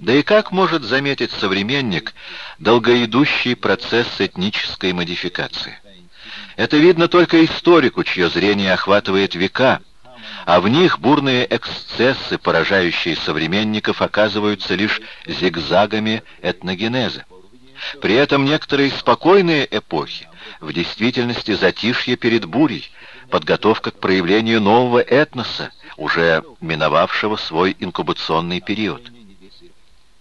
Да и как может заметить современник долгоидущий процесс этнической модификации? Это видно только историку, чье зрение охватывает века, а в них бурные эксцессы, поражающие современников, оказываются лишь зигзагами этногенеза. При этом некоторые спокойные эпохи в действительности затишье перед бурей, подготовка к проявлению нового этноса, уже миновавшего свой инкубационный период.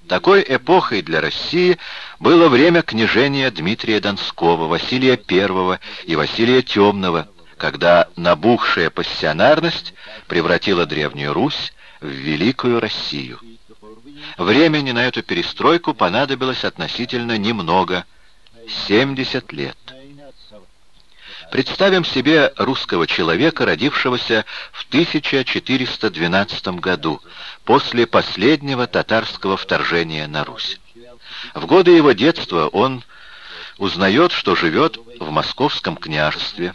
Такой эпохой для России было время княжения Дмитрия Донского, Василия I и Василия Темного, когда набухшая пассионарность превратила Древнюю Русь в Великую Россию. Времени на эту перестройку понадобилось относительно немного — 70 лет. Представим себе русского человека, родившегося в 1412 году, после последнего татарского вторжения на Русь. В годы его детства он узнает, что живет в московском княжестве,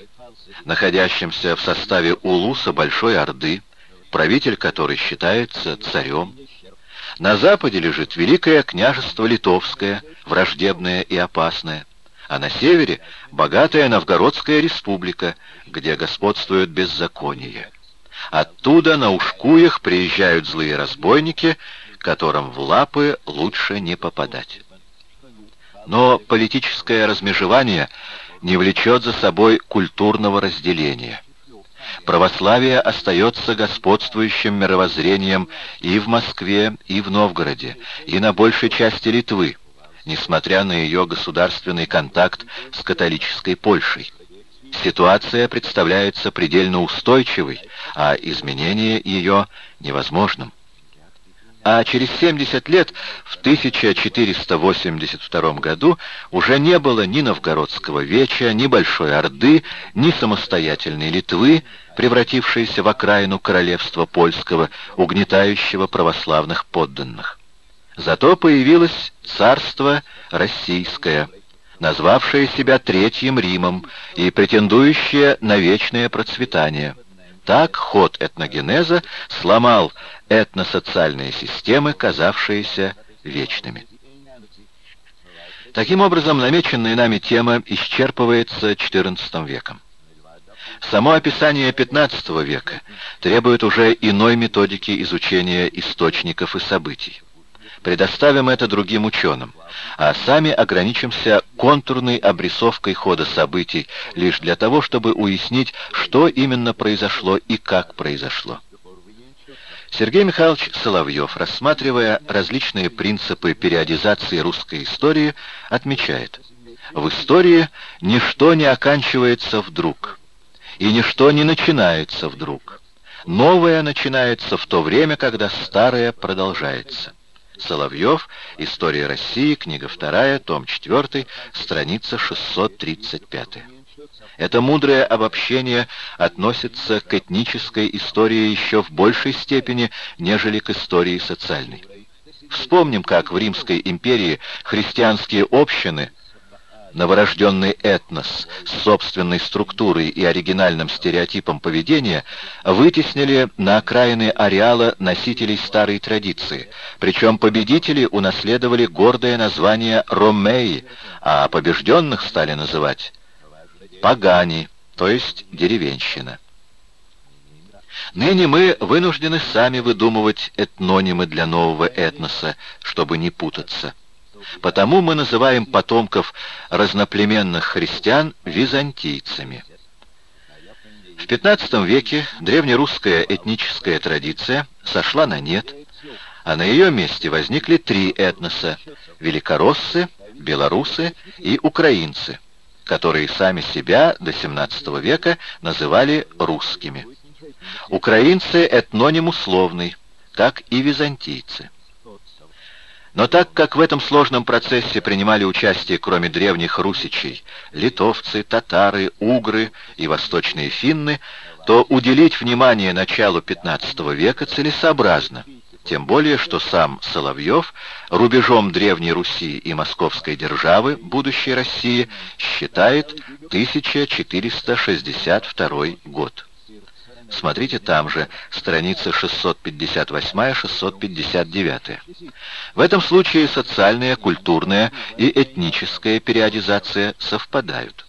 находящемся в составе Улуса Большой Орды, правитель которой считается царем. На западе лежит Великое княжество Литовское, враждебное и опасное а на севере — богатая Новгородская республика, где господствует беззаконие. Оттуда на ушкуях приезжают злые разбойники, которым в лапы лучше не попадать. Но политическое размежевание не влечет за собой культурного разделения. Православие остается господствующим мировоззрением и в Москве, и в Новгороде, и на большей части Литвы, несмотря на ее государственный контакт с католической Польшей. Ситуация представляется предельно устойчивой, а изменение ее невозможным. А через 70 лет, в 1482 году, уже не было ни Новгородского веча, ни Большой Орды, ни самостоятельной Литвы, превратившейся в окраину королевства польского, угнетающего православных подданных. Зато появилось царство российское, назвавшее себя Третьим Римом и претендующее на вечное процветание. Так ход этногенеза сломал этносоциальные системы, казавшиеся вечными. Таким образом, намеченная нами тема исчерпывается XIV веком. Само описание XV века требует уже иной методики изучения источников и событий предоставим это другим ученым, а сами ограничимся контурной обрисовкой хода событий лишь для того, чтобы уяснить, что именно произошло и как произошло. Сергей Михайлович Соловьев, рассматривая различные принципы периодизации русской истории, отмечает, в истории ничто не оканчивается вдруг, и ничто не начинается вдруг. Новое начинается в то время, когда старое продолжается. Соловьев, История России, книга 2, том 4, страница 635. Это мудрое обобщение относится к этнической истории еще в большей степени, нежели к истории социальной. Вспомним, как в Римской империи христианские общины новорожденный этнос с собственной структурой и оригинальным стереотипом поведения вытеснили на окраины ареала носителей старой традиции, причем победители унаследовали гордое название «ромеи», а побежденных стали называть «пагани», то есть «деревенщина». Ныне мы вынуждены сами выдумывать этнонимы для нового этноса, чтобы не путаться. Потому мы называем потомков разноплеменных христиан византийцами. В XV веке древнерусская этническая традиция сошла на нет, а на ее месте возникли три этноса – великороссы, белорусы и украинцы, которые сами себя до XVII века называли русскими. Украинцы – этноним условный, как и византийцы. Но так как в этом сложном процессе принимали участие, кроме древних русичей, литовцы, татары, угры и восточные финны, то уделить внимание началу XV века целесообразно, тем более, что сам Соловьев рубежом Древней Руси и Московской державы, будущей России, считает 1462 год. Смотрите там же, страницы 658-659. В этом случае социальная, культурная и этническая периодизация совпадают.